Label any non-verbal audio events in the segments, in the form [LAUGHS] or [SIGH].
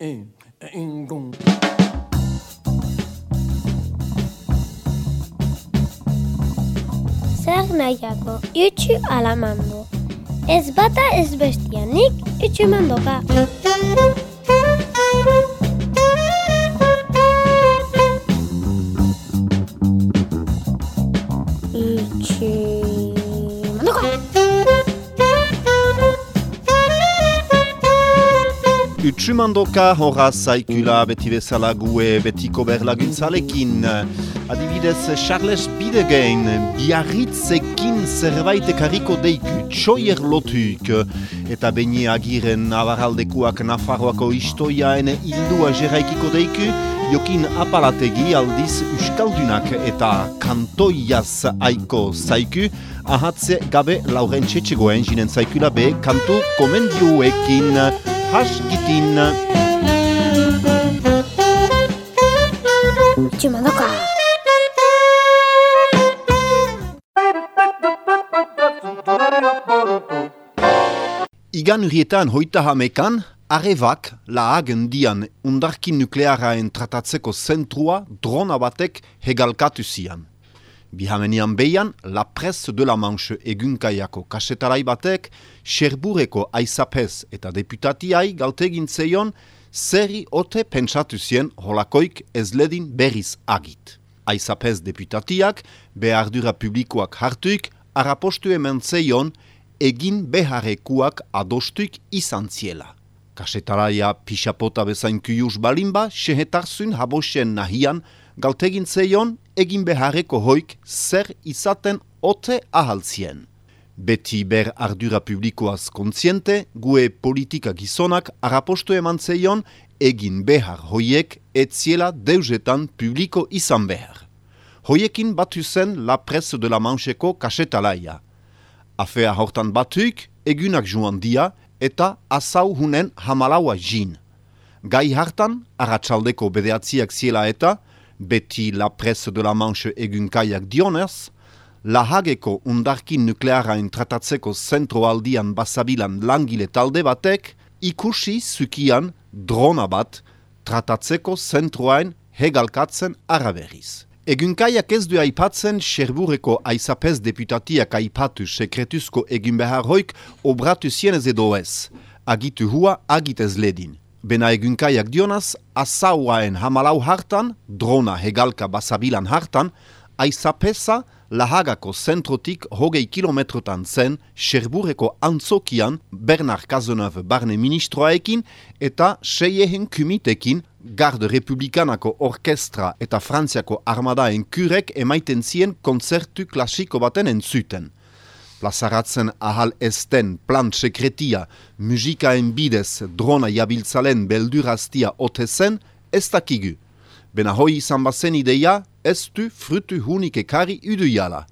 E, engon. Zer nahiako, itxu alamando. Ez bata ez bestianik, itxu mandoka. Utsumandoka horra zaikula beti bezala gue betiko berlaguntzalekin. Adibidez, Charles Bidegen, biarritzekin zerbait ekarriko deiku, txoier lotuk. Eta beini agiren navaraldekuak Nafarroako istoiaen hildua jeraikiko deiku, jokin apalategi aldiz Euskaldunak eta kantoiaz aiko zaiku, ahatze gabe lauren txetxegoen jinen zaikula be kantu komendioekin haskitin. Itxu mandoka. Igan urietan hoita hamekan, Arevak, lahagen dian undarkin nuklearaen tratatzeko zentrua drona batek hegalkatu zian. Bihamenian behian, La Presse de la Manche egunkaiako kasetarai batek, Cherbureko aizapez eta deputatiai galtegin zeion, zerri ote pentsatu zien holakoik ez ledin berriz agit. Aizapez deputatiak, behardura publikoak hartuik, arapostu hemen zeion, egin beharrekuak adostuik izan ziela. Kasetaraia pixapota bezain kuyus balimba, sehetarzun habosen nahian, galtegin zeion, egin beharreko hoik zer izaten ote ahaltzien. Beti ber ardura publikoaz kontziente, gue politika gizonak arapostu eman zeion, egin behar hoiek etziela deuzetan publiko izan behar. Hoiekin batu zen La Presse de la Mancheko kasetalaia. Afea hortan batuik, egunak joan dia eta azau hunen hamalaua jin. Gai hartan, aratsaldeko bedeatziak ziela eta, beti La Presse de la Manche egunkaiak dionez, lahageko undarkin nuklearain tratatzeko zentroaldian basabilan langile talde batek, ikusi zukian drona bat tratatzeko zentroain hegalkatzen araberiz. Egunkaiak ez du aipatzen Cherbureko aizapez deputatiak aipatu sekretuzko egin behar hoik obratu zienez edo ez. Agitu hua agitez ledin. Bena egunkaiak dionaz, asauaen hamalau hartan, drona hegalka basabilan hartan, aizapeza lahagako zentrotik hogei kilometrotan zen Cherbureko antzokian Bernard Cazeneuve barne ministroaekin eta seiehen kumitekin Garde Republikanako Orkestra eta Frantziako Armadaen kurek emaiten zien konzertu klasiko baten entzuten. Plazaratzen ahal esten plant sekretia, musikaen bidez drona jabiltzalen belduraztia ote zen, ez dakigu. Bena hoi izan bazen ideia, ez du frutu hunik ekari udu jala.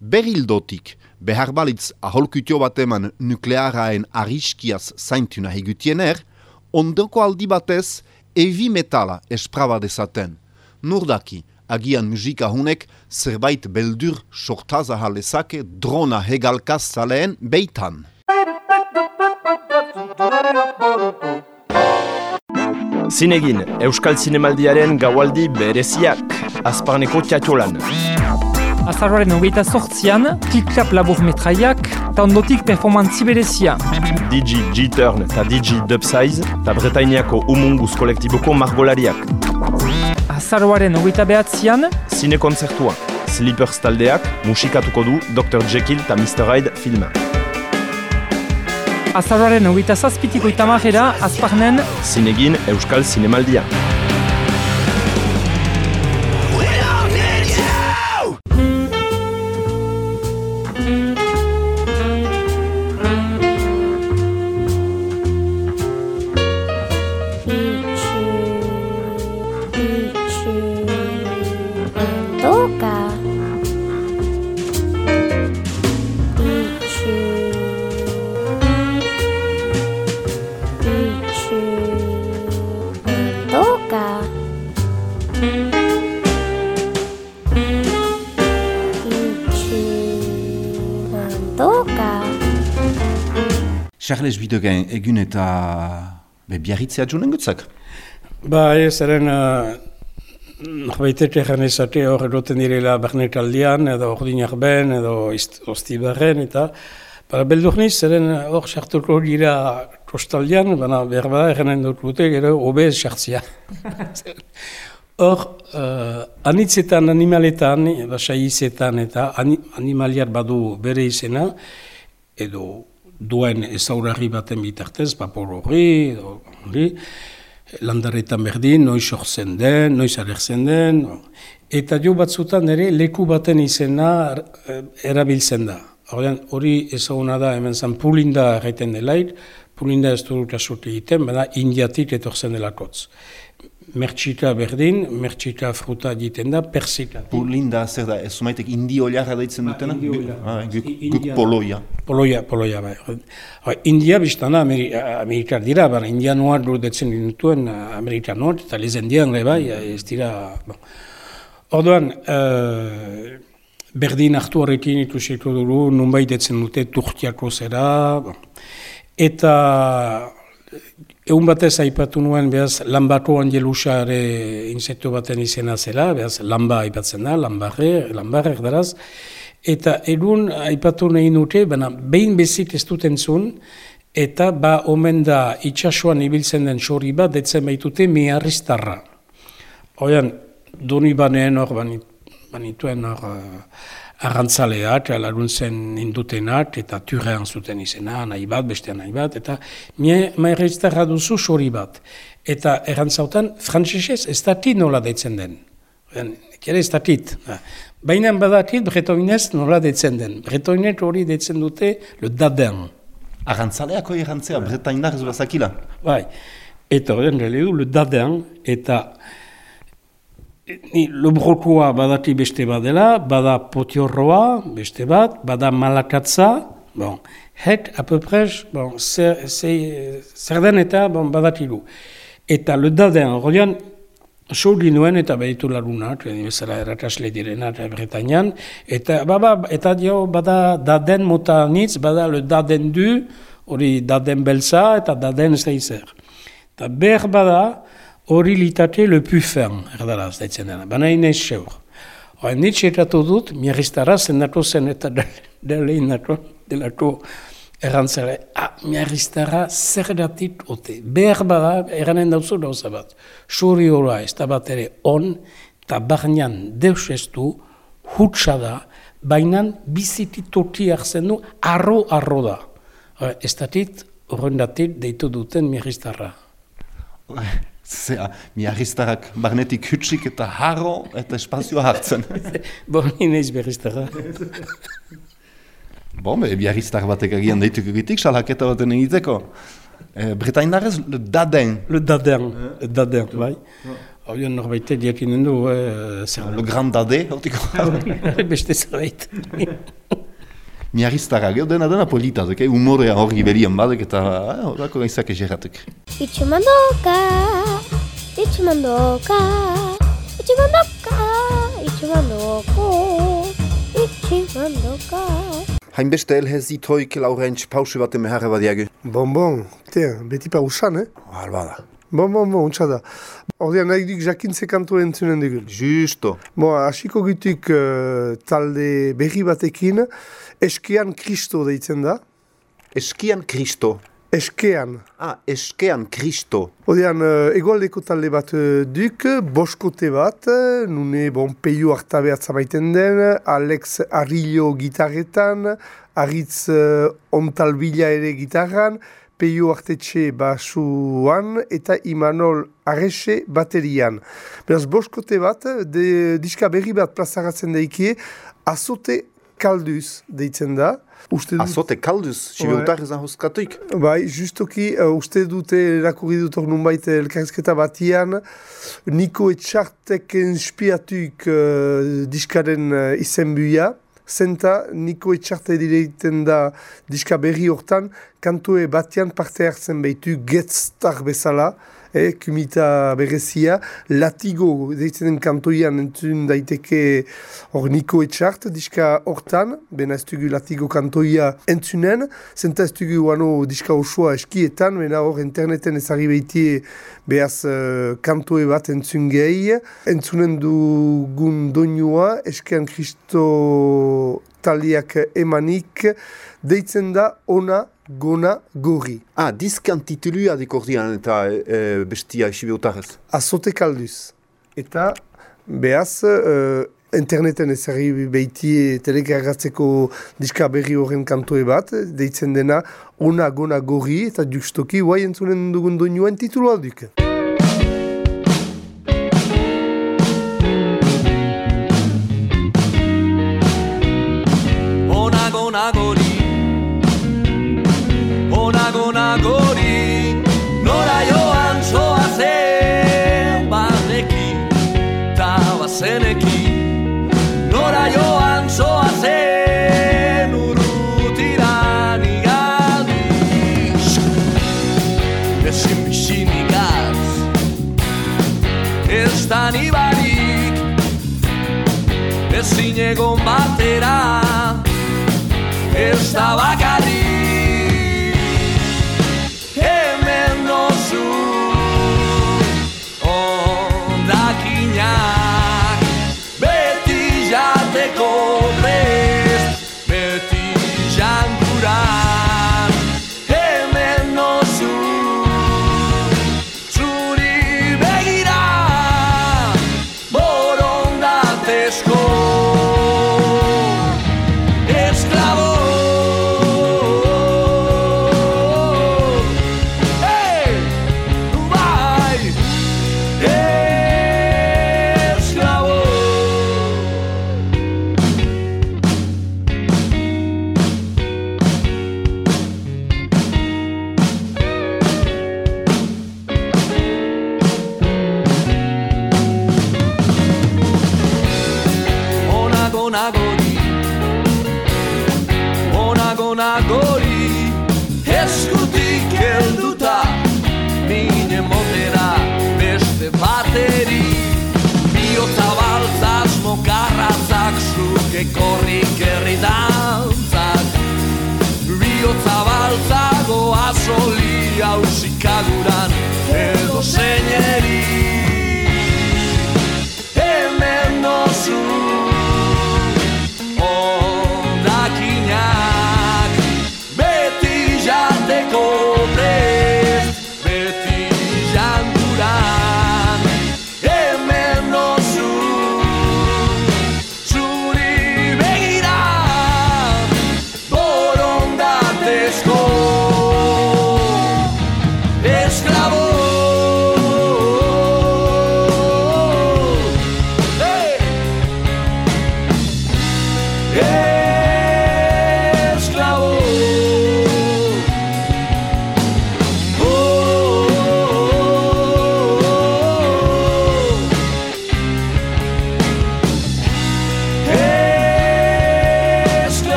Berildotik, behar balitz aholkutio bat eman nuklearaen ariskiaz zaintuna hegutiener, ondoko aldi batez, evi metala espraba dezaten. Nurdaki, agian musika hunek zerbait beldur sortaza halezake drona hegalkaz zaleen beitan. Zinegin, Euskal Zinemaldiaren gaualdi bereziak, azparneko txatxolan. Azarroaren hogeita sortzian, klik-klap labur metraiak, eta ondotik performantzi berezia. Digi G-Turn eta Digi Dubsize, eta Bretainiako umunguz kolektiboko margolariak. Azaroaren hogeita behatzian, Zine kontzertua, Slippers taldeak, musikatuko du Dr. Jekyll eta Mr. Hyde filma. azaroaren hogeita zazpitiko itamajera, azparnen, Zinegin, Euskal Zinemaldia. Bidegen egun eta Be, biarritzea junen gutzak? Ba, ez, eren, uh, norbaitek egan ezate hor eroten direla bernetaldian, edo ordinak ben, edo osti berren, eta Bara, beldur niz, zeren hor sartuko gira kostaldian, baina behar bada eganen dut gute, gero obez sartzia. [LAUGHS] Hor, uh, anitzetan, animaletan, basaizetan eta animaliar badu bere izena, edo duen ezaurarri baten bitartez, papor horri, hori, landaretan berdin, noiz orzen den, noiz agertzen den, eta jo batzutan ere leku baten izena eh, erabiltzen da. Hori ezaguna da, hemen zan pulinda egiten delaik, pulinda ez dut asurte egiten, baina indiatik etorzen delakotz. Mertxika berdin, mertxika fruta egiten da, persika. Pulinda, zer da, ez zumaitek indi oliarra deitzen ba, dutena? Indi oliarra. Ah, guk, guk poloia. Poloia, poloia, bai. Ha, India biztana Ameri Amerikar dira, baina indianoa detzen dituen Amerikanoa, eta lezen dian, bai, ez dira... Bon. Orduan, uh, berdin hartu horrekin ikusiko dugu, nunbait etzen dute turtiako zera, eta egun batez aipatu nuen, behaz, lambako angelusa ere insektu baten izena zela, behaz, lamba aipatzen da, lambarre, lambarre erdaraz, eta egun aipatu nahi nute, baina behin bezik ez duten zuen, eta ba omen da itxasuan ibiltzen den sori bat, detzen baitute miarriztarra. Oian, doni baneen hor, banituen hor uh, arrantzaleak, laguntzen indutenak, eta turrean zuten izena, nahi bat, beste nahi bat, eta mie mairreiztarra duzu sori bat. Eta errantzautan, frantzesez, ez datit nola deitzen den. Kere ez datit. Baina badatit, bretoinez nola deitzen den. Bretoinet hori deitzen dute, le daden. Arrantzaleako errantzea, bretainak ez zakila. Bai, eta horren du, le daden, eta ni lobrokua badati beste badela, bada potiorroa beste bat, bada malakatza, bon, het a peu près, bon, zer, zer den eta bon, badati du. Eta le daden, rodean, Sogi nuen eta behitu lagunak, bezala erakasle direna eta Bretañan, eta, baba, eta dio bada daden mota nitz, bada le daden du, hori daden belza eta daden zeizer. Eta behar bada, hori litate le pufen, erdaraz, daitzen dena, baina inez seur. Hora, nitsi etatu dut, miarriztara zendatu zen eta delein natu, delako errantzare, ah, miarriztara zer datit ote. Behar bada, eranen dauzu dauza bat. Suri hori ez da bat ere on, eta barnean deus ez du, hutsa da, baina biziti toti hartzen du, arro-arro da. Hora, ez datit, horren datit, deitu duten miarriztara. [LAUGHS] Zea, miarriztarak barnetik hutsik eta harro eta espazio hartzen. Bo, nina berriztara. Bo, be, biarriztar batek agian deituk egitik, salaketa baten egiteko. E, Bretaindarez, le daden. Le daden, le daden, bai. Horion norbaite diakinen du, eh, zer. Le grand dade, hortiko. Beste zerbait. Miarriztara, gero dena dena polita, zeke, umorea hori berian badek eta horako gaizak egerratek. Itxumandoka, itxumandoka, itxumandoka, itxumandoko, itxumandoka. Hainbeste elhez itoik laurentz pausi bat emeharre badiagu. Bon, bon, te, beti pausan, eh? Albada. Bon, bon, bon, untsa da. Ordean nahi dik jakintze kantu entzunen dugu. Justo. Bo, hasiko gituk uh, talde berri batekin, eskean kristo deitzen da. Eskian kristo. Eskean. Ah, eskean kristo. Odean, uh, egoaldeko talde bat uh, duk, boskote bat, uh, nune, bon, peio hartabeatza maiten den, Alex Arillo gitarretan, Aritz uh, Ontalbila ere gitarran, Peio Artetxe basuan eta Imanol Arrexe baterian. Beraz, boskote bat, de, diska berri bat plazaratzen daikie, azote kalduz deitzen da. Uste dut, Azote kalduz, sibeutar ezan hoskatuik. Bai, justoki, uh, uste dute erakurri dut hor nunbait elkarrizketa batian, Niko Etxartek inspiatuik uh, diskaren uh, izenbuia, zenta Niko Etxarte direiten da diska berri hortan, kantue batian parte hartzen behitu getztar bezala, e, kumita berezia, latigo, deitzen den kantoian entzun daiteke hor niko etxart, diska hortan, bena ez dugu latigo kantoia entzunen, zenta ez dugu wano diska osoa eskietan, bena hor interneten ezari behiti behaz uh, kantoe bat entzun gehi, entzunen dugun doinua, eskean kristo taliak emanik, deitzen da ona gona gorri. Ah, diskan titulua dikordian eta e, bestia isibiotarez. Azote kalduz. Eta behaz, uh, interneten ezari behiti telekargatzeko diska berri horren kantoe bat, deitzen dena ona gona gorri eta justoki guai entzunen dugun doinuen titulua duk. Egon batera. Ez da bakarrik Yeah.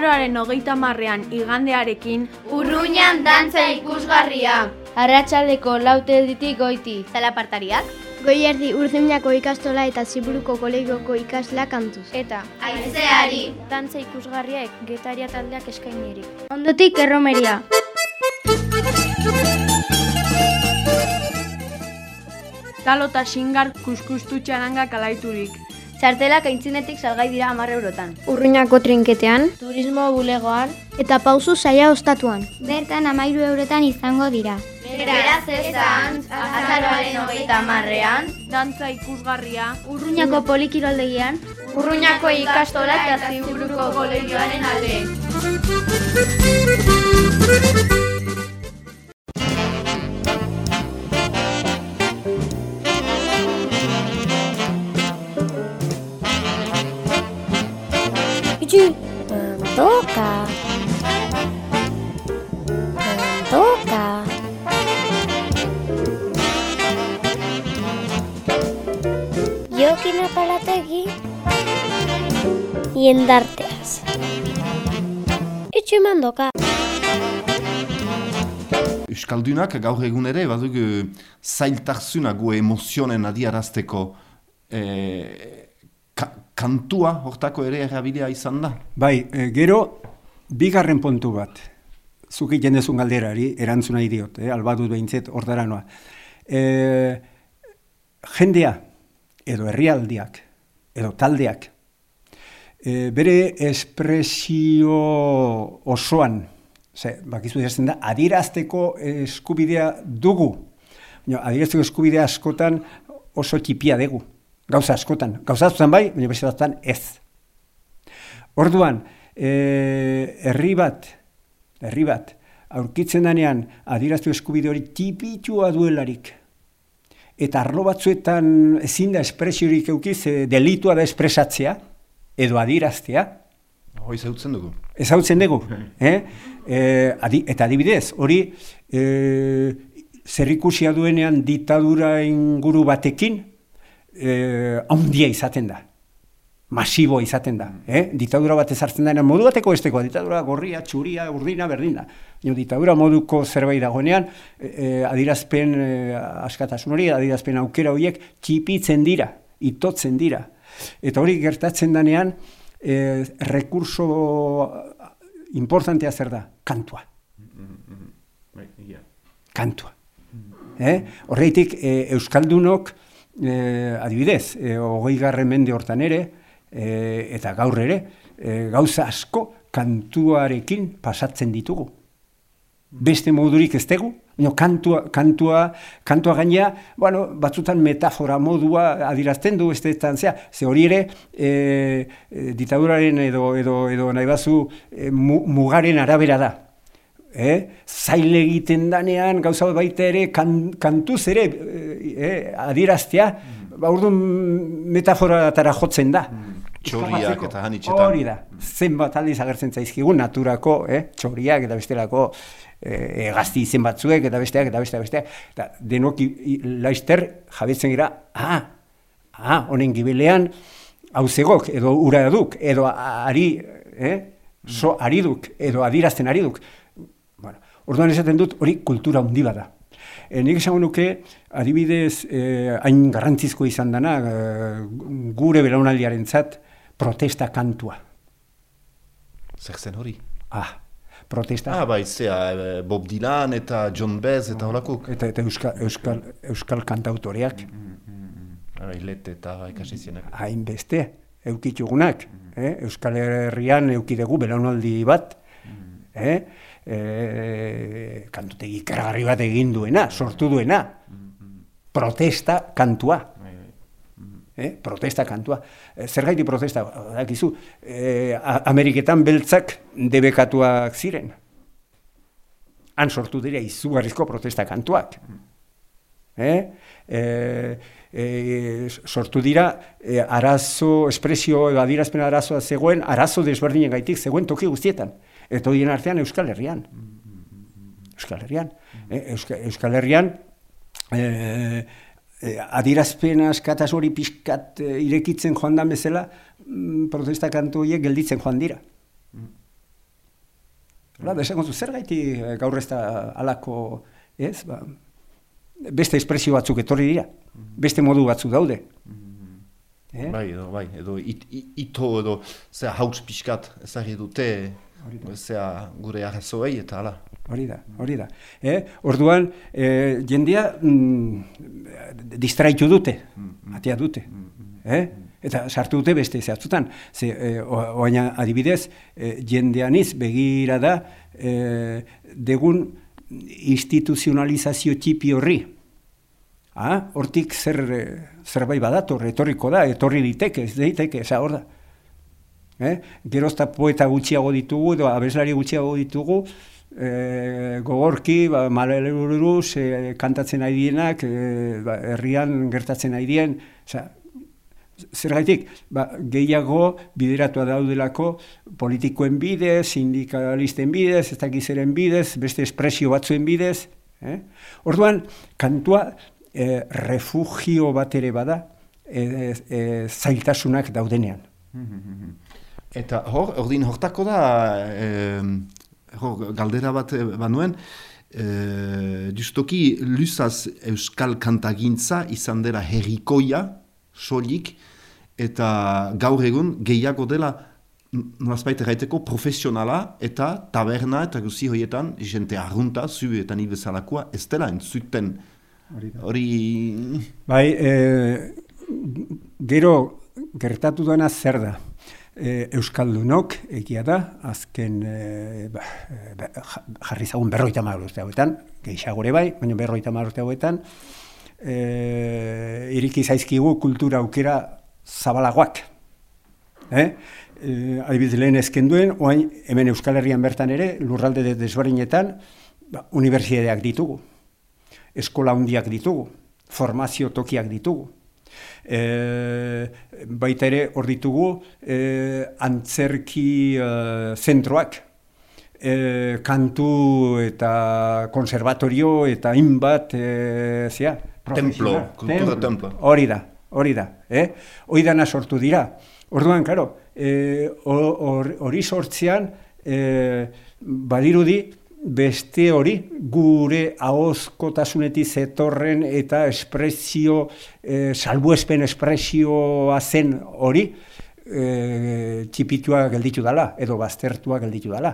Azaroaren hogeita marrean igandearekin Urruñan dantza ikusgarria. Arratxaldeko laute ditik goiti. Zalapartariak. Goierdi urzeminako ikastola eta ziburuko kolegioko ikasla kantuz. Eta aizeari. Dantza ikusgarriak getaria taldeak eskainierik. Ondotik erromeria. talo eta xingar kuskustu txarangak alaiturik. Txartelak aintzinetik salgai dira hamar eurotan. Urruñako trinketean. Turismo bulegoan. Eta pauzu saia ostatuan. Bertan amairu eurotan izango dira. Beraz ezan, azaroaren hogeita marrean, dantza ikusgarria, Urruñako polikiroldegian, Urruñako ikastola eta ziburuko kolegioaren alde. Mandoka. Mandoka. Jokin apalategi. Iendarteaz. Itxu mandoka. Euskaldunak gaur egun ere, baduk zailtarzuna gu emozionen adiarazteko e, ka, kantua hortako ere erabilia izan da. Bai, e, gero, bigarren puntu bat, zuk egiten dezun galderari, erantzuna idiot, eh, albadut behintzet ordara noa. E, jendea, edo herrialdiak, edo taldeak, e, bere espresio osoan, ze, bakizu dirazten da, adierazteko eskubidea dugu. Baina, adierazteko eskubidea askotan oso txipia dugu. Gauza askotan. Gauza askotan bai, baina beste ez. Orduan, herri bat, herri bat, aurkitzen danean adierazteko eskubide hori tipitua duelarik. Eta arlo batzuetan ezin da espresiorik eukiz, e, delitua da espresatzea, edo adieraztea. Hoi zautzen dugu. Ezautzen dugu. [LAUGHS] eh? E, adi, eta adibidez, hori e, zerrikusia duenean ditadura inguru batekin e, handia izaten da. Masibo izaten da. Eh? Ditadura bat ezartzen da, modu bateko esteko, ditadura gorria, txuria, urdina, berdina. Jo, ditadura moduko zerbait dagoenean, e, adirazpen e, askatasun hori, adirazpen aukera horiek txipitzen dira, itotzen dira. Eta hori gertatzen danean, e, rekurso importantea zer da, kantua. Kantua. Eh? Horreitik, e, Euskaldunok, e, adibidez, e, hogei garren mende hortan ere, e, eta gaur ere, e, gauza asko kantuarekin pasatzen ditugu. Beste modurik ez dugu, no, kantua, kantua, kantua gainea, bueno, batzutan metafora modua adirazten du, ez detan, zea, ze hori ere, e, e, ditaduraren edo, edo, edo nahi bazu, e, mugaren arabera da. Eh? Zail egiten danean, gauza baita ere, kan, kantuz ere, eh, adieraztea, mm. ba, orduan metaforatara jotzen da. Mm. Txoriak eta hanitxetan. Hori da, zenbat aldiz agertzen zaizkigun naturako, eh? txoriak eta bestelako eh, gazti izen batzuek eta besteak eta besteak besteak. Eta denok laizter jabetzen gira, ah, ah, honen gibilean, hauzegok edo ura duk, edo ari, eh? so ari duk, edo adirazten ari duk. Bueno, orduan esaten dut, hori kultura handi bada. E, nik esango nuke, adibidez, eh, hain garrantzizko izan dana, eh, gure belaunaldiaren zat, protesta kantua. Zer zen hori? Ah, protesta. Ah, bai, zea, Bob Dylan eta John Bez eta holakuk. Eta, eta euskal, euskal, euskal kantautoreak. Mm, mm, mm. Ilet eta ikasizienak. Hain beste, eukitzugunak. Mm. Eh? Euskal Herrian eukidegu belaunaldi bat. Mm. Eh? E, kantutegi karagarri bat egin duena, sortu duena. Protesta kantua. Eh, protesta kantua. Eh, zer gaiti protesta, dakizu, eh, Ameriketan beltzak debekatuak ziren. Han sortu dira izugarrizko protesta kantuak. Eh? Eh, eh, sortu dira eh, arazo, espresio, adirazpen arazoa zegoen, arazo desberdinen gaitik zegoen toki guztietan. Eta horien artean Euskal Herrian. Euskal Herrian. Eh, Euskal Herrian, eh, eh, adirazpen askataz hori pixkat eh, irekitzen joan da bezala, mm, protesta kantu horiek gelditzen joan dira. Hala, mm. esango zu, zer gaiti gaur ez da alako, ez, ba, beste espresio batzuk etorri dira, beste modu batzuk daude. Eh? Bai, edo, bai, edo it, ito edo, zera hauts pixkat ezagri dute, zera gure arrazoei eta hala. Hori da, hori da. Eh? Orduan, jendea mm, distraitu dute, atea dute. Eh? Eta sartu dute beste zehatzutan. Ze, e, oaina adibidez, e, jendeaniz begira da e, degun instituzionalizazio txipi horri. Ha? Hortik zer, zerbait badator, etorriko da, etorri diteke, ez daiteke, eza hor da. Eh? Gerozta poeta gutxiago ditugu, edo abeslari gutxiago ditugu, e, gogorki, ba, buruz, e, kantatzen nahi dienak, e, ba, herrian gertatzen nahi dien, oza, zer gaitik, ba, gehiago bideratua daudelako politikoen bidez, sindikalisten bidez, ez dakizeren bidez, beste espresio batzuen bidez. Eh? Orduan, kantua e, refugio bat ere bada, e, e, zailtasunak daudenean. Eta hor, ordin hortako da, Ho, galdera bat eh, banuen, e, justoki lusaz euskal kantagintza izan dela herrikoia, solik, eta gaur egun gehiago dela nolazbait erraiteko profesionala eta taberna eta guzi horietan jente arrunta, zu eta ni bezalakoa, ez dela entzuten. Hori... Bai, e, gero gertatu duena zer da e, Euskaldunok egia da, azken e, ba, ba, jarri zagun berroita marruzte hauetan, gehiagore bai, baina berroita marruzte hauetan, e, iriki zaizkigu kultura aukera zabalagoak. Eh? E, Adibidez lehen ezken duen, oain hemen Euskal Herrian bertan ere, lurralde desbarinetan, ba, unibertsitateak ditugu, eskola hundiak ditugu, formazio tokiak ditugu e, baita ere hor ditugu e, antzerki e, zentroak, e, kantu eta konservatorio eta inbat e, zea, templo, kultura templo. Hori da, hori da, eh? hori dana sortu dira. Orduan, karo, hori e, sortzean, e, badirudi, beste hori gure ahozkotasunetik zetorren eta espresio e, salbuespen espresioa zen hori e, txipitua gelditu dela edo baztertua gelditu dela.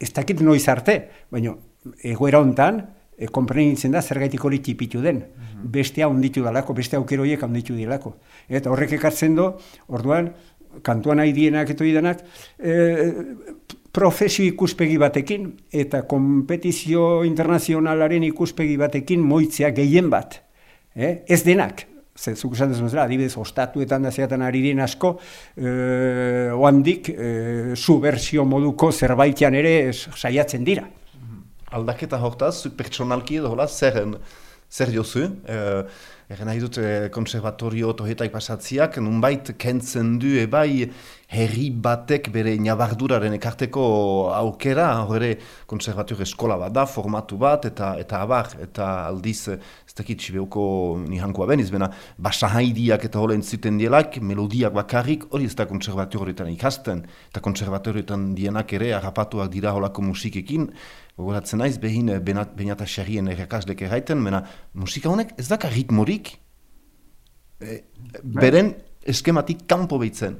Ez dakit noiz arte, baina egoera hontan e, da zergaitik hori txipitu den. Mhm. Bestea onditu dalako, beste aukeroiek onditu dilako. Eta horrek ekartzen do, orduan, kantuan nahi dienak eto idanak, e, profesio ikuspegi batekin eta kompetizio internazionalaren ikuspegi batekin moitzea gehien bat. Eh? Ez denak, ze zuk esan dezu adibidez, ostatuetan da zeatan ari den asko, e, oandik, e, subversio moduko zerbaitean ere saiatzen dira. Aldaketa hortaz, pertsonalki edo hola, zer, zer jozu? E, Egen nahi dut, konservatorio tohetai pasatziak, nunbait kentzen du ebai herri batek bere nabarduraren ekarteko aukera, hori konservatorio eskola bat da, formatu bat, eta eta abar, eta aldiz, ez dakit sibeuko nihankoa beniz, bena, basahaidiak eta hola entzuten dielak, melodiak bakarrik, hori ez da konservatorioetan ikasten, eta konservatorioetan dienak ere, harrapatuak dira holako musikekin, gogoratzen naiz, behin eh, benata xerrien errakaslek erraiten, mena musika honek ez daka ritmorik, e, beren eskematik kanpo behitzen.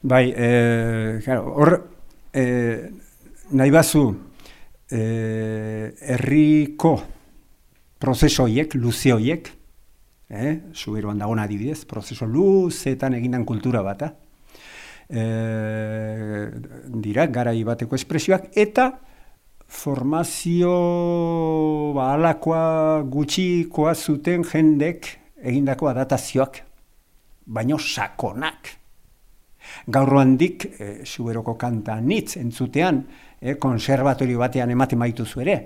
Bai, e, hor, e, nahi bazu, e, erriko prozesoiek, luzioiek, eh, zuberoan dagona adibidez, prozeso luzetan egindan kultura bata, e, dira, garai bateko espresioak, eta formazio ba, gutxikoa zuten jendek egindako adatazioak, baino sakonak. Gaur handik, e, zuberoko kanta nitz entzutean, e, konservatorio batean ematen baituzu ere.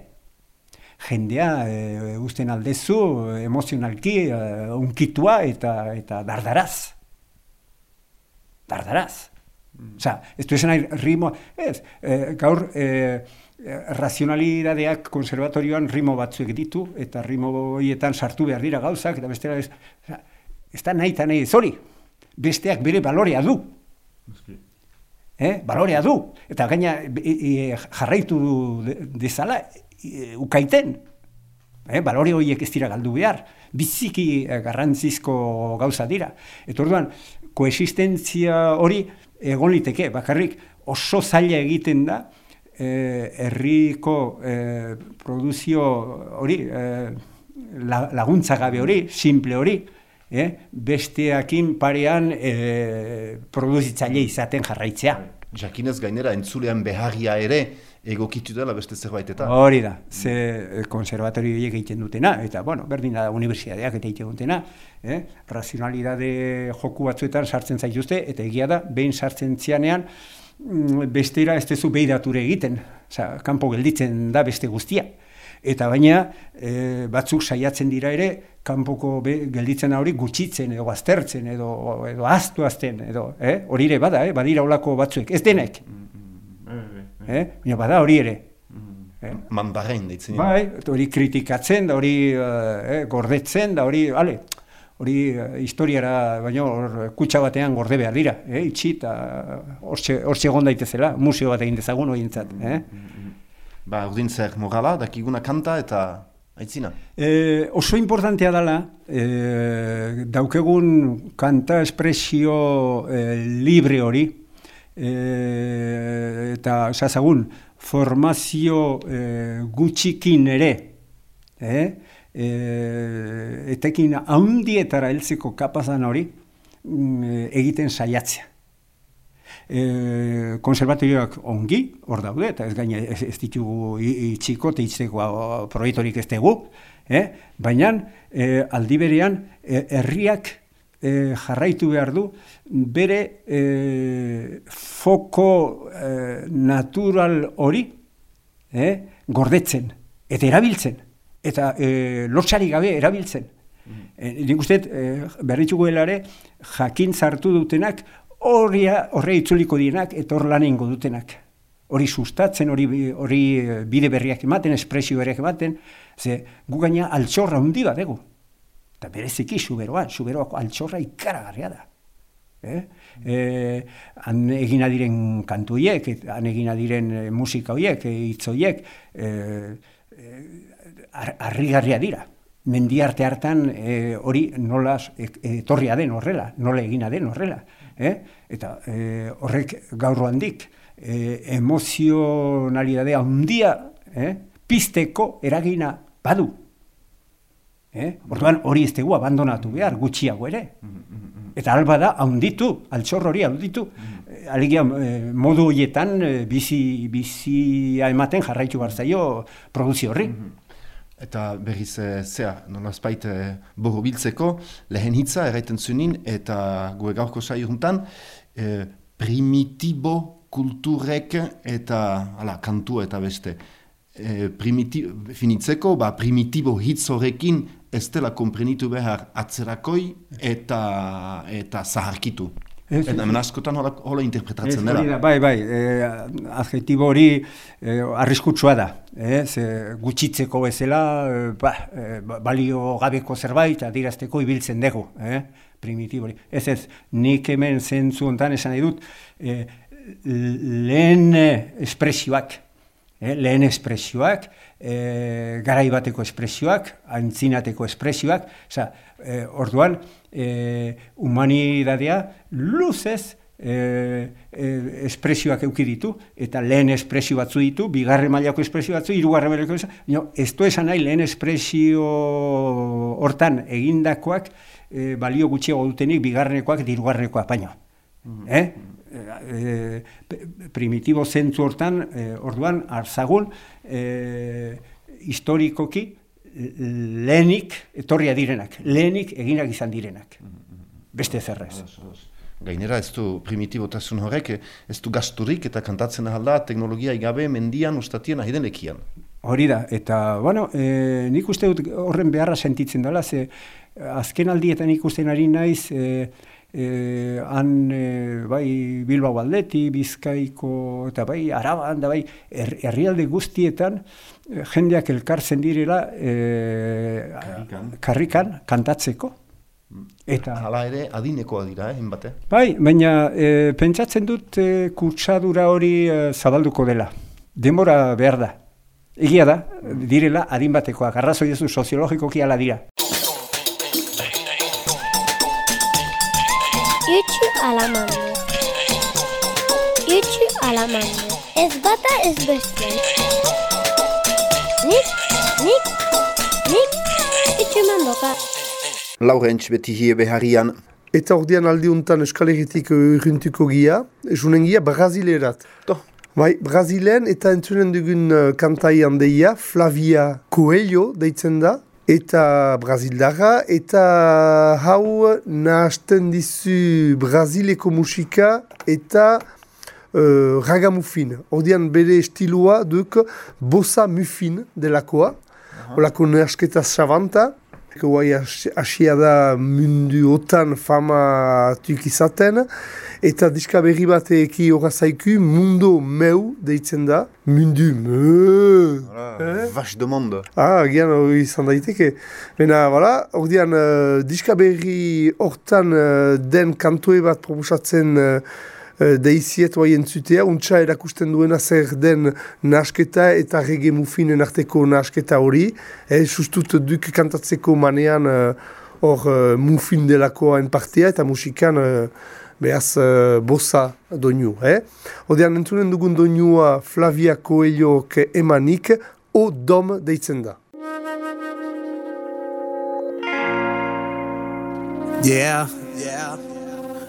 Jendea e, usten aldezu emozionalki e, unkitua eta, eta dardaraz. Dardaraz. Mm. Osa, ez du esan ritmo, ez, e, gaur, e, razionalidadeak konservatorioan rimo batzuek ditu, eta rimo horietan sartu behar dira gauzak, eta bestela ez, ez da nahi eta nahi ez hori, besteak bere balorea du. Eh? Balorea du. Eta gaina e, e, jarraitu dezala e, ukaiten. Eh? Balore horiek ez dira galdu behar. Biziki garrantzizko gauza dira. Eta orduan, koexistentzia hori egon liteke, bakarrik oso zaila egiten da, eh, herriko eh, produzio hori, eh, laguntza gabe hori, simple hori, eh? besteakin parean e, produzitzaile izaten jarraitzea. Jakinez gainera entzulean beharria ere egokitu dela beste zerbait eta. Hori da, ze konservatorio horiek egiten dutena, eta bueno, berdin da unibertsitateak eta egiten dutena, eh? razionalidade joku batzuetan sartzen zaituzte, eta egia da, behin sartzen zianean, mm, bestera ez dezu behidature egiten, Osa, kanpo gelditzen da beste guztia. Eta baina e, batzuk saiatzen dira ere, kanpoko gelditzen hori gutxitzen edo aztertzen edo, edo aztu azten edo, eh? hori ere bada, eh? badira olako batzuek, ez denek. Eh? Baina bada hori ere. Eh? Mandarren ditzen. Bai, hori kritikatzen da, hori eh, gordetzen da, hori, ale, hori uh, historiara, baina hor kutsa batean gorde behar dira, eh? itxi eta hortxe egon daitezela, museo bat egin dezagun hori eh? Ba, urdin zer morala, dakiguna kanta eta aitzina. E, oso importantea dela, e, daukegun kanta espresio e, libre hori, e, eta esazagun formazio e, gutxikin ere, e, e, etekin haundietara heltzeko kapazan hori mm, egiten saiatzea. E, konservatorioak ongi, hor daude, eta ez gaine ez, ez ditugu itxiko, teitzeko proiektorik ez dugu, eh? baina e, aldi berean herriak e, jarraitu behar du bere e, foko e, natural hori e, gordetzen eta erabiltzen eta e, lotxari gabe erabiltzen. Mm. E, nik uste, e, berritxuko jakin zartu dutenak horria horre itzuliko dienak eta hor lan dutenak. Hori sustatzen, hori, hori bide berriak ematen, espresio berriak ematen, ze gu gaina altxorra hundi bat egu eta bereziki suberoan, suberoako altxorra ikaragarria da. Eh? E, han egina diren kantu hiek, han egina diren e, musika horiek, e, hitz horiek, e, e, harrigarria dira. Mendiarte hartan e, hori nola etorria den horrela, nola egina den horrela. Eh? Eta e, horrek gaur handik e, emozionalidadea handia eh? pizteko eragina badu. Eh? Orduan hori ez dugu abandonatu behar, gutxiago ere. Eta alba da, haunditu, altxor hori haunditu. Eh, Alegia, eh, modu horietan eh, bizi, bizi ematen jarraitu barzaio produzio horri. Eta berriz e, zea, nolazpait e, boho biltzeko, lehen hitza erraiten zunin, eta gue gaurko sairuntan, e, primitibo kulturek eta ala, kantu eta beste. E, finitzeko, ba, primitibo hitz horrekin ez dela komprenitu behar atzerakoi eta eta zaharkitu. Ez, eta hemen askotan hola, hola interpretatzen dela. Da, bai, bai, e, adjetibo hori e, arriskutsua da. E, ze, gutxitzeko bezala, e, ba, e, balio gabeko zerbait, adirazteko ibiltzen dugu. E, primitibo hori. Ez ez, nik hemen zentzu ontan esan nahi dut, e, lehen espresioak, eh, lehen espresioak, eh, garai bateko espresioak, antzinateko espresioak, oza, eh, orduan, eh, humanidadea luzez eh, eh, espresioak euki ditu, eta lehen espresio batzu ditu, bigarre mailako espresio batzu, irugarre mailako espresio, ez du esan nahi lehen espresio hortan egindakoak eh, balio gutxiago dutenik bigarrenekoak, dirugarrenekoak, baina. Mm -hmm. eh? E, primitibo zentzu hortan, e, orduan, arzagun, e, historikoki, lehenik, etorria direnak, lehenik eginak izan direnak. Beste zerrez. Gainera ez du primitibotasun horrek, ez du gasturik eta kantatzen ahalda teknologia igabe mendian ustatien ahiden ekian. Hori da, eta, bueno, e, nik uste dut horren beharra sentitzen dela, ze azken aldietan ikusten ari naiz, e, e, han e, bai Bilbao aldeti, Bizkaiko eta bai Araban da bai herrialde guztietan e, jendeak elkartzen direla e, karrikan. karrikan kantatzeko. Eta hala ere adinekoa dira, eh, bate. Bai, baina e, pentsatzen dut e, kutsadura hori e, zabalduko dela. Demora behar da. Egia da, direla adin batekoak. Arrazoi ez soziologikoki ala dira. Itxu alamando. Itxu alamando. Ez bata ez bestien. Nik, nik, nik, itxu mandoka. Laurentz beti hie beharian. Eta ordean aldi untan eskalegitik urruntuko gia, esunen gia Brazilerat. To. Bai, Brazilen eta entzunen dugun uh, kantai handeia, Flavia Coelho deitzen da, eta Brazildarra, eta hau nahasten dizu Brazileko musika eta uh, ragamufin. Ordean bere estilua duk bossa mufin delakoa, olako nahasketa savanta, Guai hasia da mundu otan fama tuk izaten, eta diska berri bat eki horazaiku mundo meu deitzen da. Mundu meu! Eh? Vache de monde. Ah, gian hori izan daiteke. Bena, voilà, ordean, uh, diska berri hortan uh, den kantoe bat proposatzen uh, deiziet oa entzutea, untsa erakusten duena zer den nasketa eta rege mufinen arteko nasketa hori. E, sustut duk kantatzeko manean hor uh, mufin delakoa partea eta musikan uh, behaz uh, bossa doinu. Eh? Odean entzunen dugun doinua Flavia Coelho emanik, o dom deitzen da. Yeah, yeah.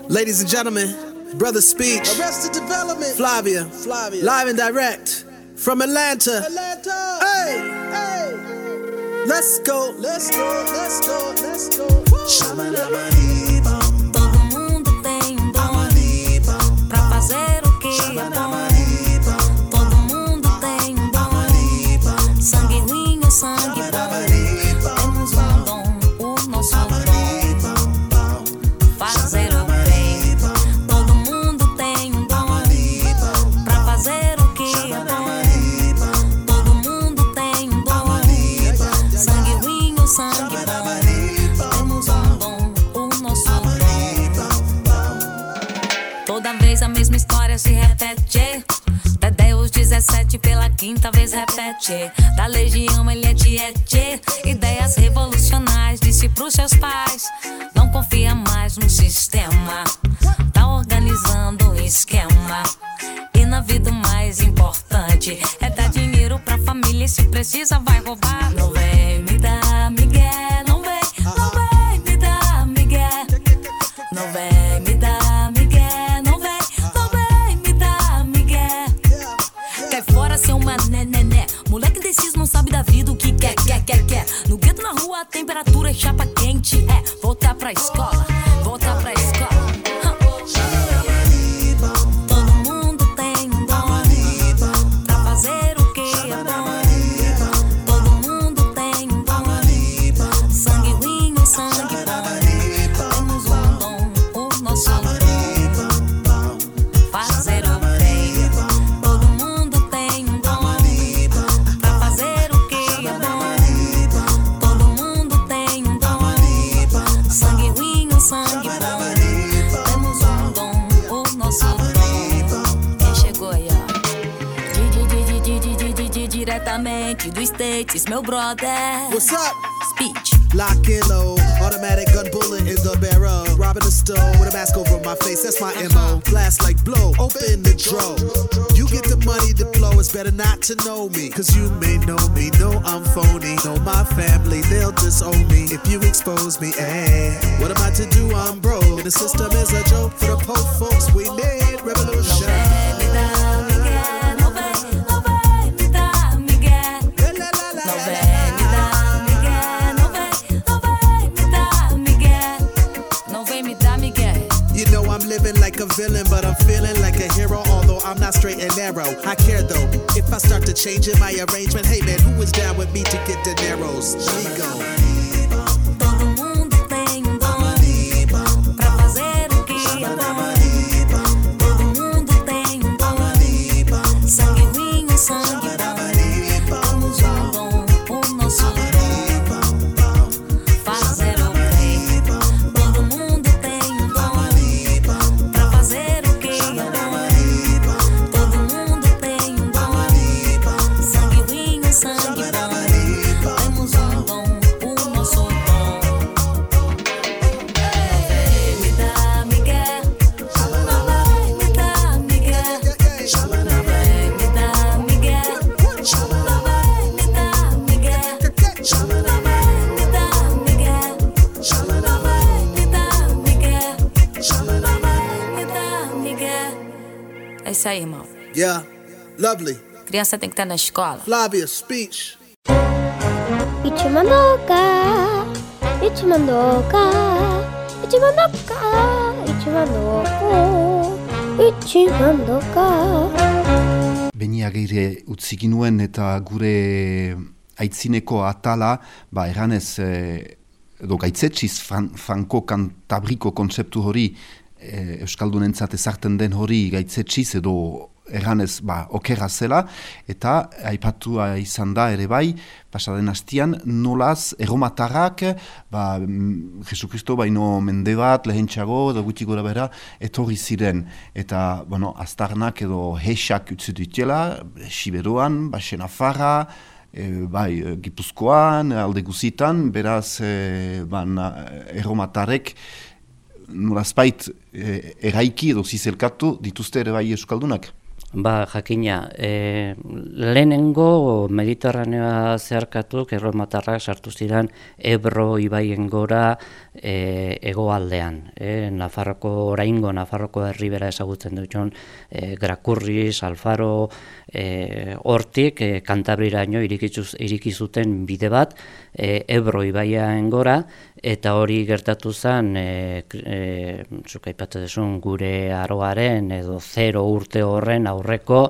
Ladies and gentlemen, Brother Speech, Arrested Development, Flavia, Flavia, live and direct. From Atlanta. Atlanta, hey, hey. Let's go, let's go, let's go, let's go. Quinta vez repete. Da legião ele é tiete. Ideias revolucionárias, disse pros seus pais. Não confia mais no sistema. Tá organizando um esquema. E na vida o mais importante é dar dinheiro pra família. E se precisa, vai roubar. Não vem not to know me. Cause you may know me, know I'm phony. Know my family, they'll disown me. If you expose me, eh? What am I to do? I'm broke. And the system is a joke for the poor folks. We need revolution. Me dá migué, não vem, não vem me dar migué. Não vem me dar migué, não vem, não vem me dar migué. Não vem me dar migué. You know I'm living like a villain, but I'm feeling like a hero. Although I'm not straight and narrow, I care though. If I start to change in my arrangement, hey man, who is down with me to get the narrows? Chico. Criança tem que estar na escola. Flavia, speech. Ichimandoka, Ichimandoka, Ichimandoka, Ichimandoko, Ichimandoka. Benia geire utzik nuen eta gure aitzineko atala, ba, eranez, e, edo gaitzetxiz fran, franko kantabriko kontzeptu hori e, Euskaldunentzat ezartzen den hori gaitzetxiz edo erranez ba, okera zela, eta aipatua izan da ere bai, pasaden hastian, nolaz erromatarrak, ba, mm, Jesu Kristo baino mende bat, lehentxago, edo gutxi gora bera, etorri ziren. Eta, bueno, aztarnak edo hesak utzi ditela, Siberuan, Basen Afarra, e, bai, e, Gipuzkoan, alde guzitan, beraz, e, ban, erromatarek, nolazpait e, eraiki edo zizelkatu dituzte ere bai euskaldunak. Ba, jakina, e, lehenengo mediterraneoa zeharkatu, erromatarrak sartu ziren Ebro ibaien gora e, egoaldean. E, Nafarroko, oraingo Nafarroko herribera ezagutzen dut e, Grakurriz, Alfaro, e, hortik, e, Kantabriraino irikizuten bide bat, e, Ebro ibaien gora, eta hori gertatu zen, e, e, zuka desun, gure aroaren edo zero urte horren aurreko,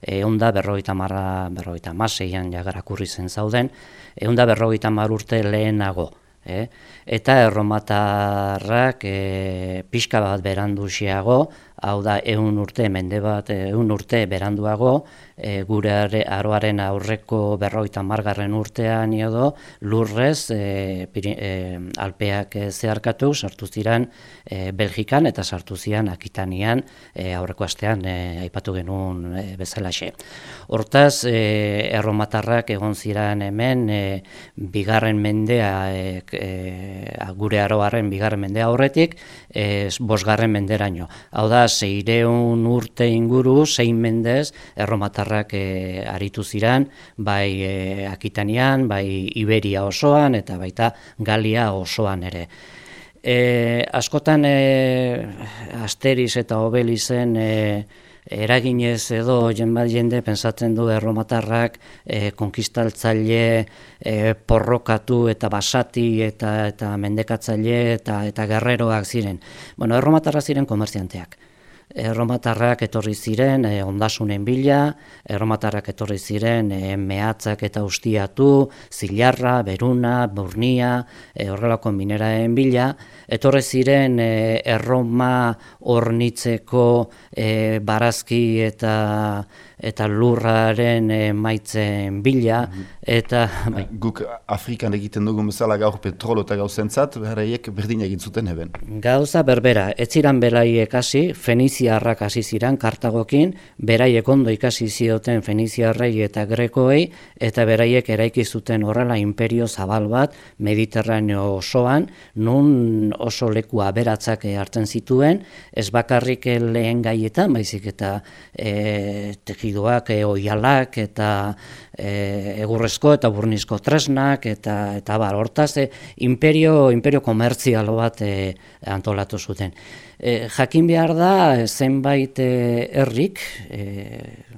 egun da berrogeita marra, berrogeita maseian jagarakurri zen zauden, egun da berrogeita mar urte lehenago. E? Eta erromatarrak e, pixka bat beranduziago, hau da ehun urte, mende bat ehun urte beranduago, e, gure aroaren aurreko berroita margarren urtean edo lurrez e, e, alpeak zeharkatu sartu ziren e, Belgikan eta sartu ziren Akitanian e, aurreko astean e, aipatu genuen e, bezalaxe. Hortaz, e, erromatarrak egon ziren hemen e, bigarren mendea e, e, gure aroaren bigarren mendea aurretik e, bosgarren menderaino. Hau da, zeireun urte inguru, zein mendez, erromatarrak e, aritu ziren, bai e, Akitanian, bai Iberia osoan, eta baita Galia osoan ere. E, askotan e, Asteriz eta Obelizen e, eraginez edo jende pensatzen du erromatarrak e, konkistaltzaile e, porrokatu eta basati eta eta mendekatzaile eta eta gerreroak ziren. Bueno, erromatarrak ziren komerzianteak. Erromatarrak etorri ziren e, ondasunen bila, erromatarrak etorri ziren e, mehatzak eta ustiatu, zilarra, beruna, burnia, e, horrelako mineraen bila, etorri ziren e, erroma ornitzeko e, barazki eta eta lurraren emaitzen bila, mhm. eta... [LAUGHS] Bai. Guk Afrikan egiten dugu bezala gaur petrolo eta gauzentzat, beraiek berdin egin zuten heben. Gauza berbera, ez ziren beraiek hasi, Feniziarrak hasi ziren kartagokin, beraiek ondo ikasi zioten Feniziarrei eta Grekoei, eta beraiek eraiki zuten horrela imperio zabal bat, Mediterraneo osoan, nun oso leku aberatzak hartzen zituen, ez bakarrik lehen gaietan, baizik eta e, tejidoak, e, oialak eta e, egurrezko eta burnizko tresnak eta eta bar hortaz e, imperio imperio komertzial bat e, antolatu zuten. E, jakin behar da zenbait e, herrik e,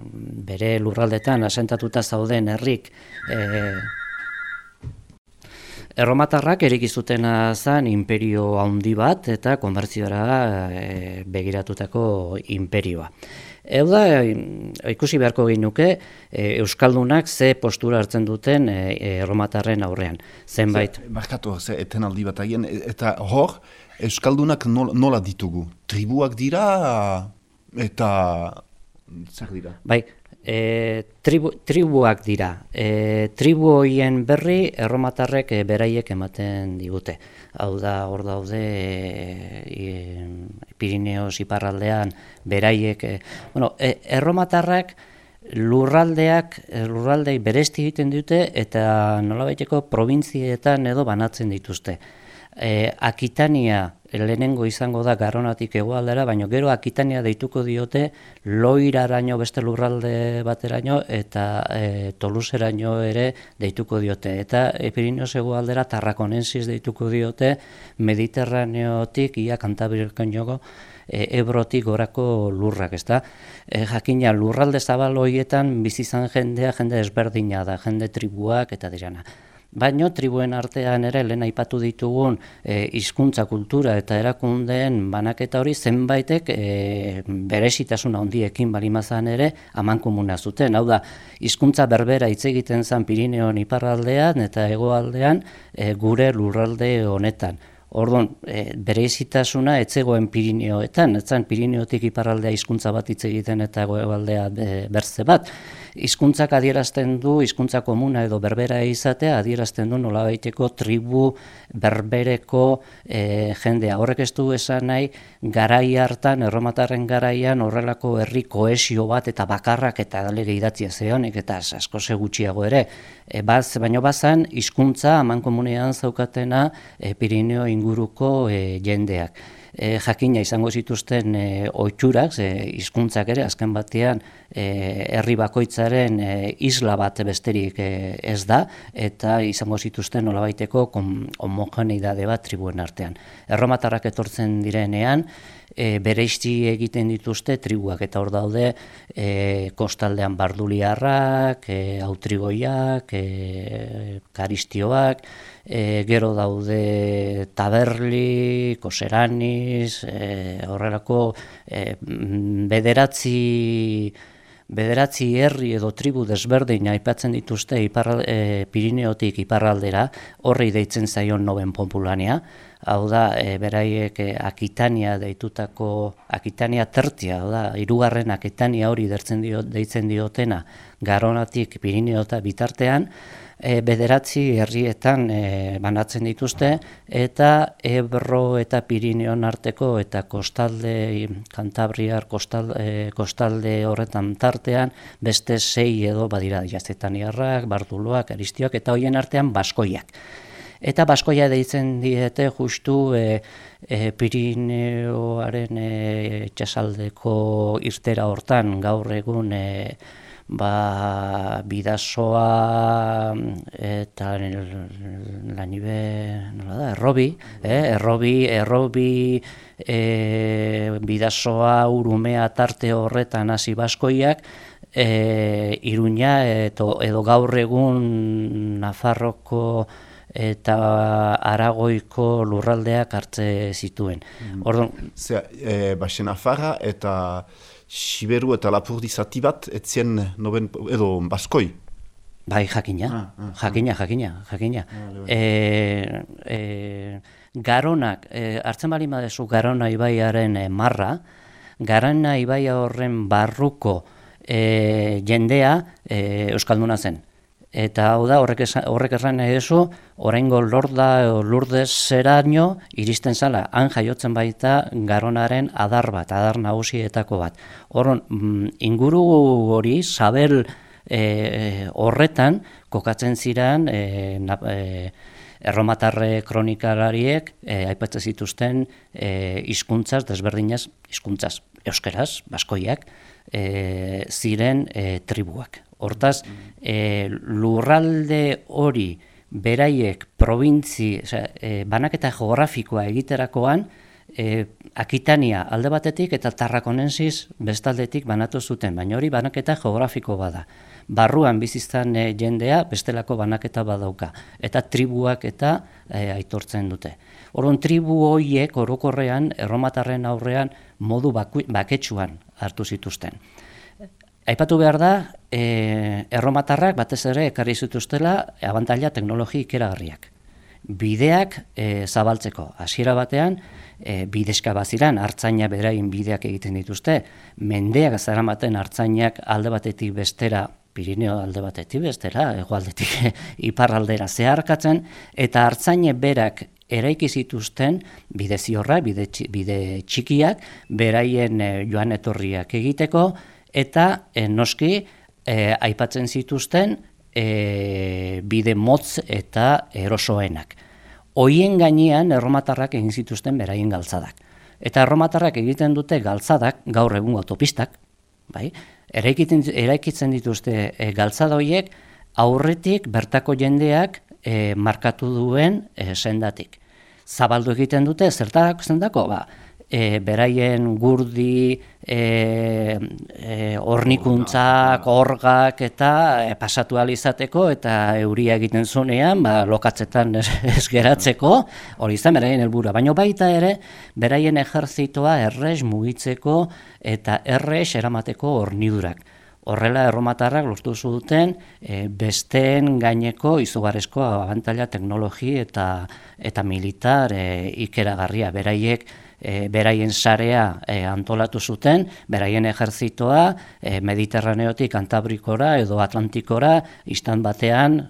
bere lurraldetan asentatuta zauden herrik e, Erromatarrak erik izutena zen imperio handi bat eta konbertziora e, begiratutako imperioa. Eu da, ikusi beharko gehinuke, e, Euskaldunak ze postura hartzen duten e, erromatarren aurrean. Zenbait. Ze, markatu, ze eten aldi bat agien, eta hor, Euskaldunak nola, ditugu? Tribuak dira eta zer dira? Bai, e, tribu, tribuak dira. E, tribu hoien berri erromatarrek e, beraiek ematen digute hau da hor daude e, Pirineos iparraldean beraiek e, bueno, e, erromatarrak lurraldeak lurraldei beresti egiten dute eta nolabaiteko probintzietan edo banatzen dituzte. E, Akitania lehenengo izango da garronatik egoaldera, baina gero akitania deituko diote loiraraino beste lurralde bateraino eta e, toluseraino ere deituko diote. Eta Epirineos egoaldera tarrakonensiz deituko diote mediterraneotik ia kantabirkan jogo e, ebrotik gorako lurrak, ezta? E, jakina lurralde zabal horietan bizi izan jendea jende ezberdina da, jende tribuak eta dirana. Baino tribuen artean ere lehen aipatu ditugun e, hizkuntza kultura eta erakundeen banaketa hori zenbaitek e, berezitasuna handiekin balimazan ere aman komuna zuten. Hau da, hizkuntza berbera hitz egiten zen Pirineon iparraldean eta hegoaldean e, gure lurralde honetan. Orduan, e, bere izitasuna etzegoen Pirineoetan, etzan Pirineotik iparraldea hizkuntza bat hitz egiten eta goebaldea e, berze bat. Hizkuntzak adierazten du, hizkuntza komuna edo berbera izatea, adierazten du nolabaiteko tribu berbereko e, jendea. Horrek ez du esan nahi, garai hartan, erromatarren garaian, horrelako herri koesio bat eta bakarrak eta dalege idatzia zehonik eta asko gutxiago ere. E, baz, baino bazan, hizkuntza aman komunean zaukatena e, Pirineo inguruko e, jendeak e, jakina izango zituzten e, oitxurak, e, hizkuntzak ere, azken batean, e, herri bakoitzaren e, isla bat besterik e, ez da, eta izango zituzten nolabaiteko homogeneidade bat tribuen artean. Erromatarrak etortzen direnean, e, bereizti egiten dituzte tribuak eta hor daude e, kostaldean barduliarrak, e, autrigoiak, e, karistioak, e, gero daude taberli, koseraniz, e, horrelako e, bederatzi bederatzi herri edo tribu desberdin aipatzen dituzte ipar, e, Pirineotik iparraldera, horrei deitzen zaion noben populania, hau da, e, beraiek e, Akitania deitutako, Akitania tertia, hau da, irugarren Akitania hori dio, deitzen diotena, garonatik Pirineota bitartean, e, bederatzi herrietan e, banatzen dituzte, eta Ebro eta Pirineon arteko eta kostalde, Kantabriar kostalde, kostalde horretan tartean, beste sei edo badira jaztetaniarrak, barduloak, aristioak, eta hoien artean baskoiak eta baskoia deitzen diete justu e, e, Pirineoaren e, txasaldeko irtera hortan gaur egun e, ba, bidasoa eta lanibe nola da, errobi, eh? errobi, errobi e, bidasoa urumea tarte horretan hasi baskoiak, e, iruña edo, edo gaur egun Nafarroko eta aragoiko lurraldeak hartze zituen. Mm. Orduan, Zea, e, Baxen Afarra eta Siberu eta Lapurdi zati bat, etzien noben, edo Baskoi? Bai, jakina, ah, ah, ah. jakina, jakina, jakina. E, e, garonak, e, hartzen bali madezu Garona Ibaiaren e, marra, Garona Ibaia horren barruko e, jendea e, Euskalduna zen. Eta hau da, horrek, esan, horrek erran nahi duzu, horrengo lorda o lurdez zeraino, iristen zala, han jaiotzen baita garonaren adar bat, adar nagusietako bat. Horren, mm, inguru hori, zabel e, horretan, kokatzen ziren, e, na, e, erromatarre kronikalariek, e, aipatzen zituzten, e, izkuntzaz, desberdinaz, izkuntzaz, euskeraz, baskoiak, e, ziren e, tribuak. Hortaz, e, lurralde hori beraiek probintzi, oza, e, banaketa geografikoa egiterakoan, e, Akitania alde batetik eta Tarrakonensiz bestaldetik banatu zuten, baina hori banaketa geografiko bada. Barruan biziztan e, jendea bestelako banaketa badauka, eta tribuak eta e, aitortzen dute. Orduan tribu horiek orokorrean erromatarren aurrean modu baku, baketsuan hartu zituzten. Aipatu behar da, e, erromatarrak batez ere ekarri zituztela abantaila teknologi ikeragarriak. Bideak e, zabaltzeko, hasiera batean, e, bidezka baziran, hartzaina berain bideak egiten dituzte, mendeak zaramaten hartzainak alde batetik bestera, Pirineo alde batetik bestera, egoaldetik [LAUGHS] iparraldera zeharkatzen, eta hartzaine berak eraiki zituzten bide ziorra, bide, bide txikiak, beraien e, joan etorriak egiteko, eta e, noski e, aipatzen zituzten e, bide motz eta erosoenak. Hoien gainean erromatarrak egin zituzten beraien galtzadak. Eta erromatarrak egiten dute galtzadak gaur egun autopistak, bai? Eraikitzen, eraikitzen dituzte e, galtzada horiek aurretik bertako jendeak e, markatu duen e, sendatik. Zabaldu egiten dute zertarako zendako, ba, e, beraien gurdi, e, e, ornikuntzak, orgak eta e, pasatu izateko eta euria egiten zunean, ba, lokatzetan ez, [LAUGHS] ez geratzeko, hori izan beraien helbura. Baina baita ere, beraien ejerzitoa errez mugitzeko eta errez eramateko ornidurak. Horrela erromatarrak lortu zuten e, besteen gaineko izugarrezko abantaila teknologi eta eta militar e, ikeragarria beraiek e, beraien sarea e, antolatu zuten, beraien ejerzitoa e, Mediterraneotik Antabrikora edo Atlantikora istan batean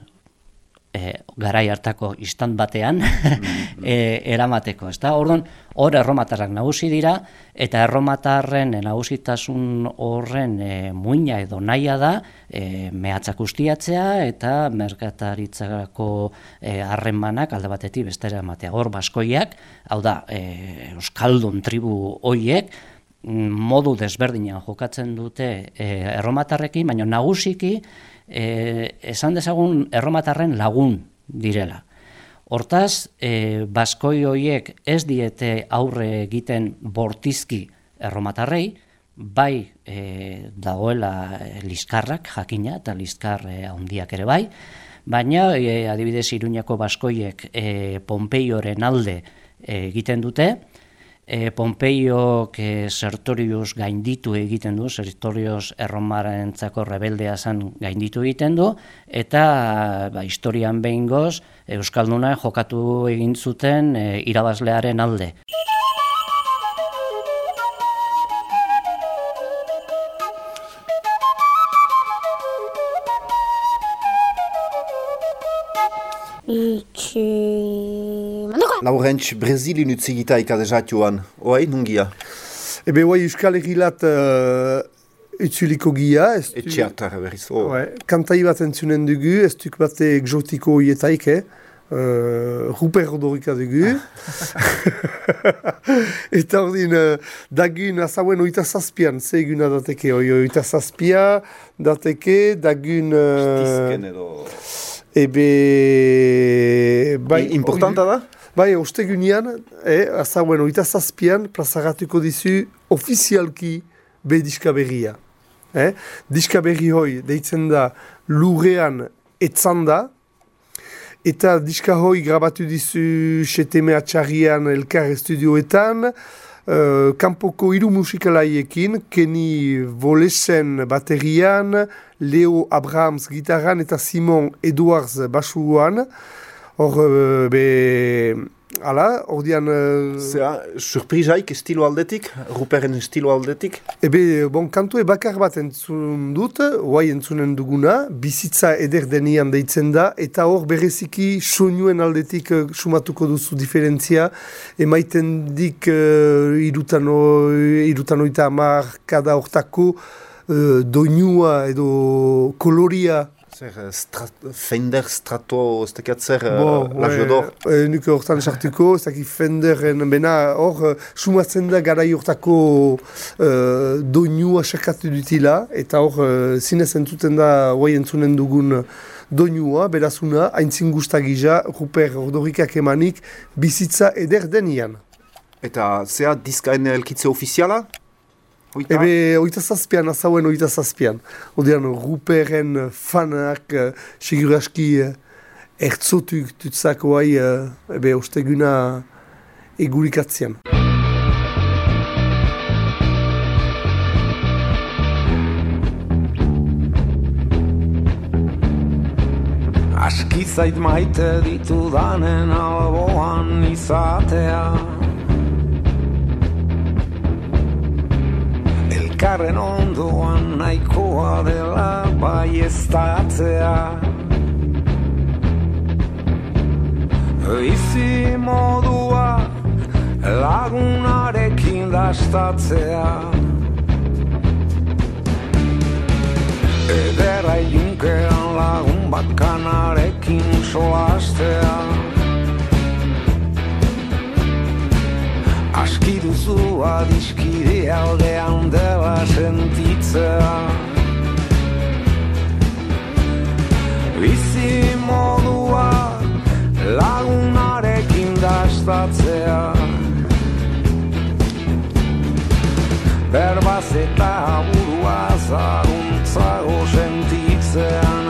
e, garai hartako istant batean [LAUGHS] e, eramateko, ezta? Orduan, hor erromatarrak nagusi dira eta erromatarren nagusitasun horren e, muina edo naia da e, mehatzak ustiatzea eta merkataritzako e, harremanak alde batetik bestera ematea. Hor baskoiak, hau da, e, euskaldun tribu hoiek modu desberdinan jokatzen dute e, erromatarrekin, baina nagusiki e, esan dezagun erromatarren lagun direla. Hortaz, e, baskoi hoiek ez diete aurre egiten bortizki erromatarrei, bai e, dagoela liskarrak jakina eta liskar e, ere bai, baina e, adibidez Iruñako baskoiek e, Pompeioren alde e, egiten dute, e, Pompeio que Sertorius gainditu egiten du, Sertorius erromarentzako rebeldea zen gainditu egiten du, eta ba, historian behin goz, Euskalduna jokatu egin zuten e, irabazlearen alde. Laurentz, Brezilin utzigita ikadezatioan, oai, nungia? Ebe, oai, Euskal Egilat uh, utzuliko gia. Etxeatar, berriz. Oh. Kantai bat entzunen dugu, ez duk bate exotiko hietaik, eh? Uh, Ruper Rodorika dugu. [LAUGHS] Eta hor din, uh, dagun azauen oita zazpian, ze eguna dateke, oi, oita zazpia, dateke, dagun... Uh, Justizken edo... Ebe... Bai, importanta da? Bai, ostegunean, eh, azauen oita zazpian, plazaratuko dizu ofizialki be diskaberria. Eh? Diskaberri hoi, deitzen da, lurrean etzan da, eta diska hoi grabatu dizu seteme atxarrian elkar estudioetan, uh, kanpoko hiru musikalaiekin, Kenny Volesen baterian, Leo Abrahams gitarran eta Simon Edwards basuan, Hor, uh, be, ala, hor dian... Uh, Zera, surprizaik estilo aldetik, Ruperen estilo aldetik? Ebe, bon, kantu bakar bat entzun dut, oai entzunen duguna, bizitza eder denian deitzen da, eta hor bereziki soinuen aldetik uh, sumatuko duzu diferentzia, emaiten dik uh, irutan, irutan oita amar kada hortako uh, doinua edo koloria Zer, eh, strat, Fender, Strato, ez dakit zer, eh, bon, uh, lajodor? E, nuke hortan esartuko, ez dakit Fenderen, bena hor, sumatzen da gara hortako uh, doinua sakatu dutila, eta hor, uh, zinez entzuten da, guai entzunen dugun doinua, berazuna, haintzin guztagija, Ruper Ordorikak emanik, bizitza eder denian. Eta zea diskaen elkitze ofiziala? Oita? Ebe, oita zazpian, azauen oita zazpian. Odean, ruperen fanak, uh, segur aski, uh, ertzotuk tutzak oai, uh, ebe, osteguna egurikatzean. Aski zait maite ditu danen alboan izatea elkarren ondoan nahikoa dela bai ez datzea Izi modua lagunarekin dastatzea. Ederra ilinkean lagun bakanarekin solastea Aski duzu adiskide aldean dela sentitzea. Bizi modua lagunarekin dastatzea. Eta burua zaruntzago sentitzean.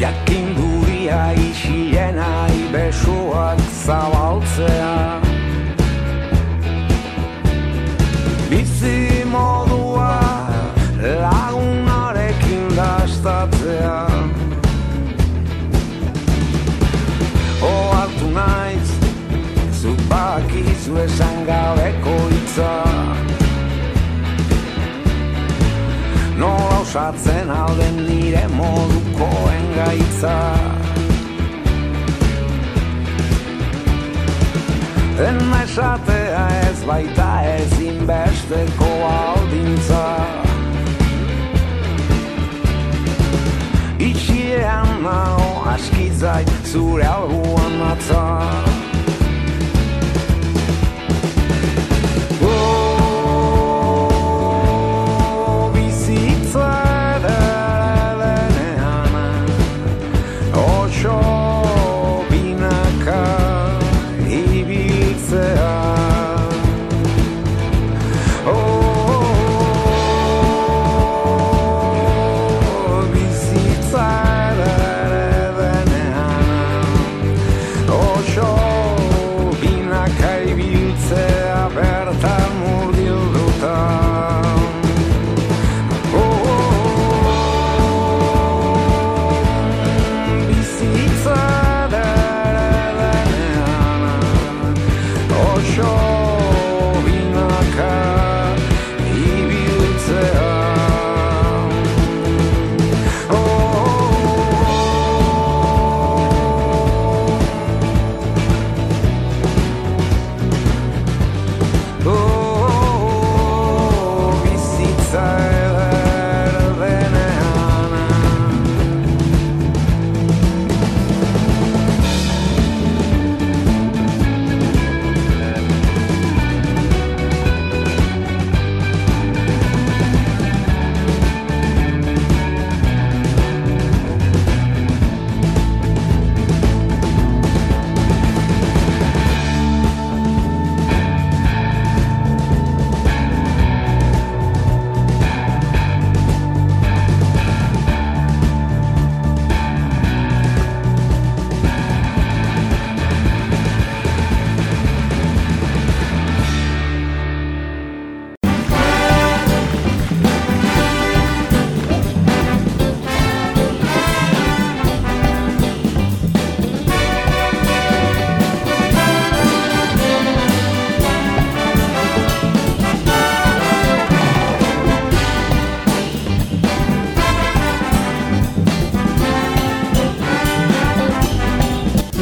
Jakinduria isiena ibesuak zabaltzea Bizi modua lagunarekin dastatzea. Oartu naiz, zuk bakizu esan gabeko hitza. Nola osatzen alden nire modukoen gaitza Dena esatea ez baita ezin besteko aldintza Itxiean nao askizait zure albuan atza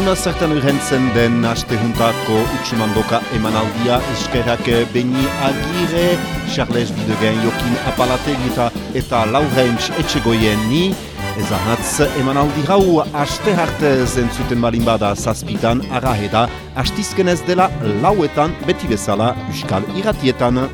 Una zertan urhentzen den aste juntako utsumandoka emanaldia eskerak Beni Agire, Charles Bidegen, Jokin Apalategita eta Laurentz Etxegoien ni. Ezanatz emanaldi hau aste hartez entzuten balin bada zazpitan araheda, astizkenez dela lauetan beti bezala Euskal Iratietan.